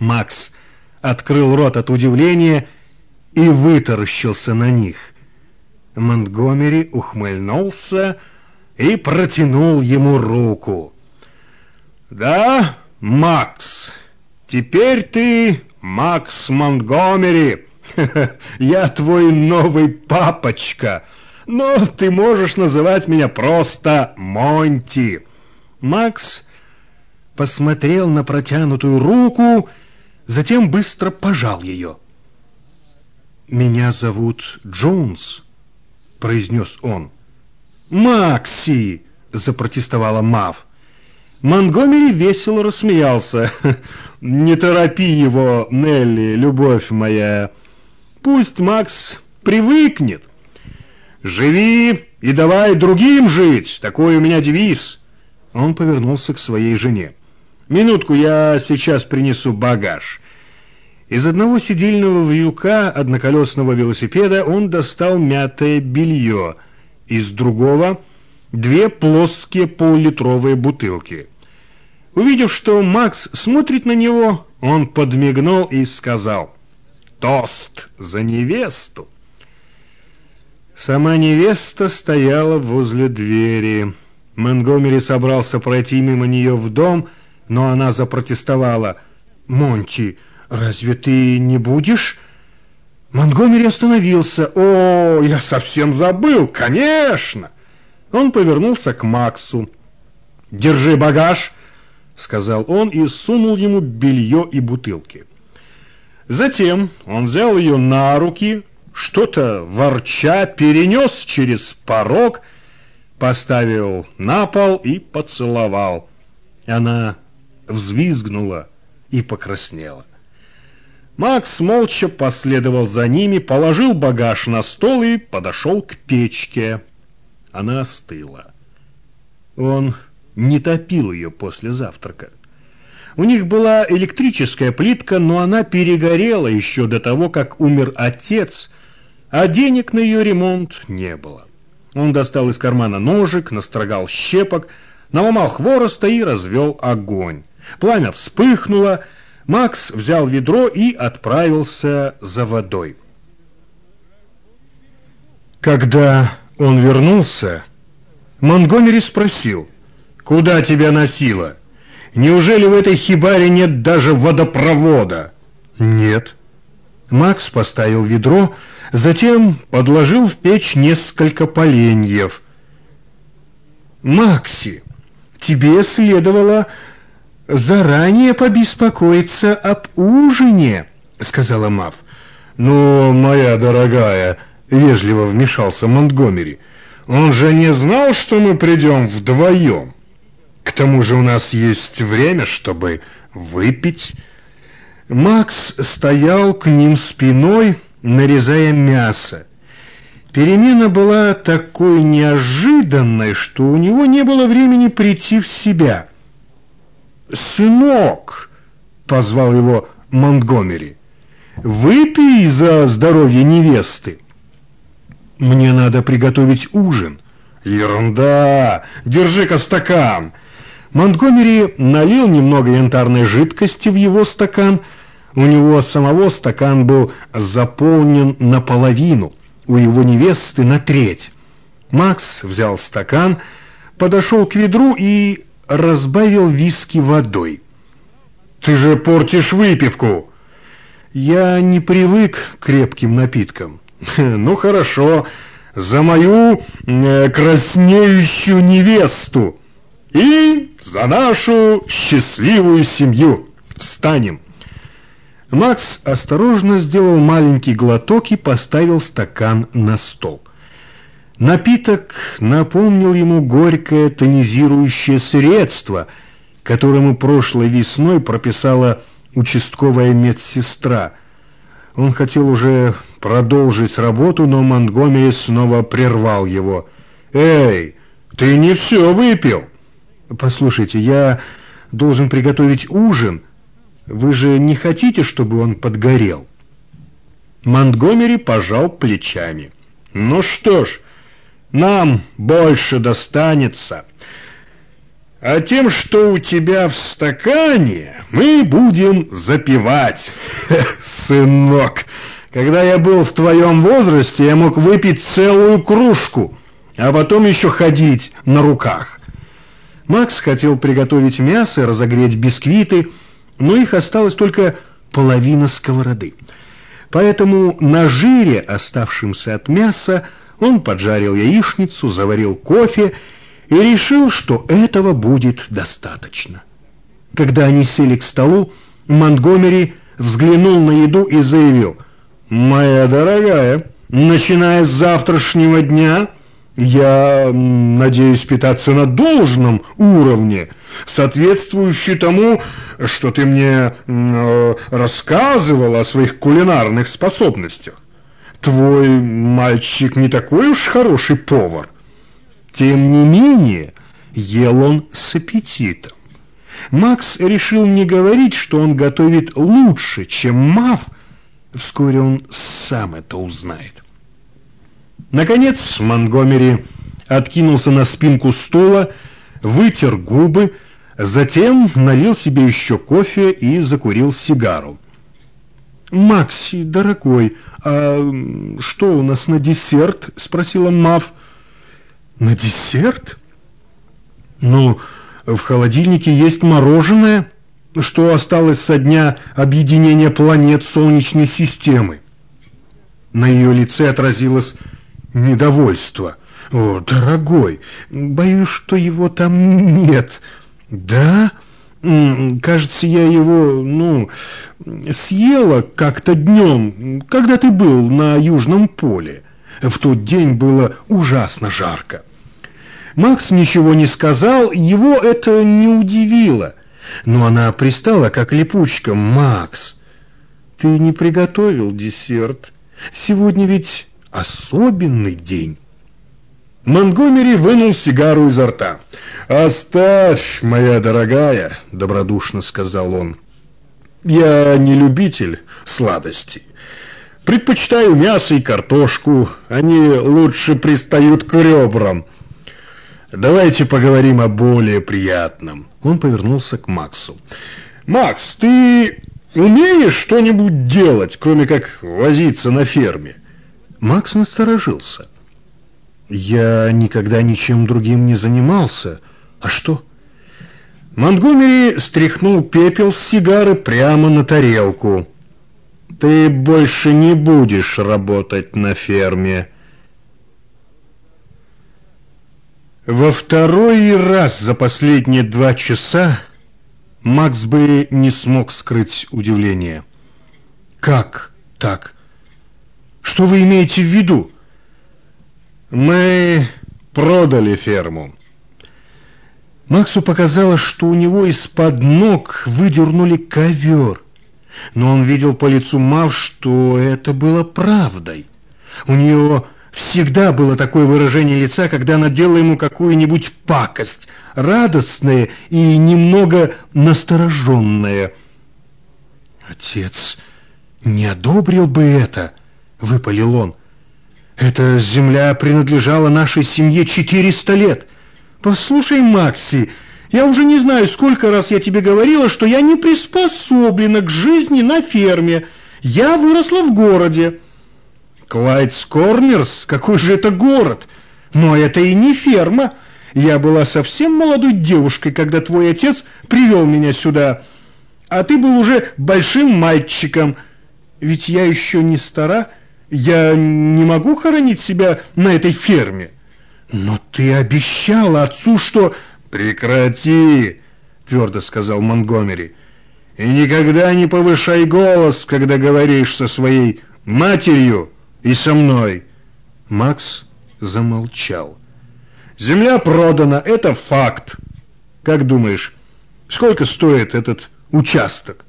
Макс открыл рот от удивления и вытаращился на них. Монтгомери ухмыльнулся и протянул ему руку. «Да, Макс, теперь ты Макс Монтгомери. Я твой новый папочка, но ты можешь называть меня просто Монти». Макс посмотрел на протянутую руку, затем быстро пожал ее. «Меня зовут Джонс», — произнес он. «Макси!» — запротестовала Мав. Монгомери весело рассмеялся. «Не торопи его, Нелли, любовь моя. Пусть Макс привыкнет. Живи и давай другим жить, такой у меня девиз». Он повернулся к своей жене. «Минутку, я сейчас принесу багаж». Из одного сидельного вьюка одноколесного велосипеда он достал мятое белье, из другого – две плоские полулитровые бутылки. Увидев, что Макс смотрит на него, он подмигнул и сказал «Тост за невесту!». Сама невеста стояла возле двери. Монгомери собрался пройти мимо нее в дом, но она запротестовала. «Монти, разве ты не будешь?» Монгомери остановился. «О, я совсем забыл, конечно!» Он повернулся к Максу. «Держи багаж!» — сказал он и сунул ему белье и бутылки. Затем он взял ее на руки, что-то ворча перенес через порог поставил на пол и поцеловал. Она взвизгнула и покраснела. Макс молча последовал за ними, положил багаж на стол и подошел к печке. Она остыла. Он не топил ее после завтрака. У них была электрическая плитка, но она перегорела еще до того, как умер отец, а денег на ее ремонт не было. Он достал из кармана ножик, настрогал щепок, наломал хвороста и развел огонь. Пламя вспыхнуло, Макс взял ведро и отправился за водой. Когда он вернулся, Монгомери спросил, «Куда тебя носило? Неужели в этой хибаре нет даже водопровода?» «Нет». Макс поставил ведро, затем подложил в печь несколько поленьев. «Макси, тебе следовало заранее побеспокоиться об ужине», — сказала Мав. «Ну, моя дорогая», — вежливо вмешался Монтгомери, «он же не знал, что мы придем вдвоем. К тому же у нас есть время, чтобы выпить». Макс стоял к ним спиной, нарезая мясо. Перемена была такой неожиданной, что у него не было времени прийти в себя. «Сынок!» — позвал его Монтгомери. «Выпей за здоровье невесты!» «Мне надо приготовить ужин». «Ерунда! Держи-ка стакан!» Монтгомери налил немного янтарной жидкости в его стакан — у него самого стакан был заполнен наполовину, у его невесты на треть. Макс взял стакан, подошел к ведру и разбавил виски водой. «Ты же портишь выпивку!» «Я не привык к крепким напиткам». «Ну хорошо, за мою э, краснеющую невесту и за нашу счастливую семью. Встанем!» Макс осторожно сделал маленький глоток и поставил стакан на стол. Напиток напомнил ему горькое тонизирующее средство, которому прошлой весной прописала участковая медсестра. Он хотел уже продолжить работу, но Монтгомери снова прервал его. «Эй, ты не все выпил!» «Послушайте, я должен приготовить ужин», вы же не хотите, чтобы он подгорел?» Монтгомери пожал плечами. «Ну что ж, нам больше достанется. А тем, что у тебя в стакане, мы будем запивать. Сынок, когда я был в твоем возрасте, я мог выпить целую кружку, а потом еще ходить на руках. Макс хотел приготовить мясо, разогреть бисквиты, но их осталось только половина сковороды. Поэтому на жире, оставшемся от мяса, он поджарил яичницу, заварил кофе и решил, что этого будет достаточно. Когда они сели к столу, Монтгомери взглянул на еду и заявил, «Моя дорогая, начиная с завтрашнего дня...» Я надеюсь питаться на должном уровне, соответствующий тому, что ты мне э, рассказывал о своих кулинарных способностях. Твой мальчик не такой уж хороший повар. Тем не менее, ел он с аппетитом. Макс решил не говорить, что он готовит лучше, чем Мав. Вскоре он сам это узнает. Наконец Монгомери откинулся на спинку стула, вытер губы, затем налил себе еще кофе и закурил сигару. «Макси, дорогой, а что у нас на десерт?» – спросила Мав. «На десерт?» «Ну, в холодильнике есть мороженое, что осталось со дня объединения планет Солнечной системы». На ее лице отразилось недовольство. «О, дорогой, боюсь, что его там нет». «Да?» Кажется, я его, ну, съела как-то днем, когда ты был на Южном поле. В тот день было ужасно жарко. Макс ничего не сказал, его это не удивило. Но она пристала, как липучка. «Макс, ты не приготовил десерт? Сегодня ведь особенный день. Монгомери вынул сигару изо рта. «Оставь, моя дорогая», — добродушно сказал он. «Я не любитель сладостей. Предпочитаю мясо и картошку. Они лучше пристают к ребрам. Давайте поговорим о более приятном». Он повернулся к Максу. «Макс, ты умеешь что-нибудь делать, кроме как возиться на ферме?» Макс насторожился. «Я никогда ничем другим не занимался. А что?» Монтгомери стряхнул пепел с сигары прямо на тарелку. «Ты больше не будешь работать на ферме». Во второй раз за последние два часа Макс бы не смог скрыть удивление. «Как так?» Что вы имеете в виду? Мы продали ферму. Максу показалось, что у него из-под ног выдернули ковер. Но он видел по лицу Мав, что это было правдой. У нее всегда было такое выражение лица, когда она делала ему какую-нибудь пакость, радостное и немного настороженное. Отец не одобрил бы это, — выпалил он. «Эта земля принадлежала нашей семье 400 лет. Послушай, Макси, я уже не знаю, сколько раз я тебе говорила, что я не приспособлена к жизни на ферме. Я выросла в городе». «Клайдс Корнерс? Какой же это город? Но это и не ферма. Я была совсем молодой девушкой, когда твой отец привел меня сюда, а ты был уже большим мальчиком. Ведь я еще не стара». Я не могу хоронить себя на этой ферме. Но ты обещала отцу, что... Прекрати, твердо сказал Монгомери. И никогда не повышай голос, когда говоришь со своей матерью и со мной. Макс замолчал. Земля продана, это факт. Как думаешь, сколько стоит этот участок?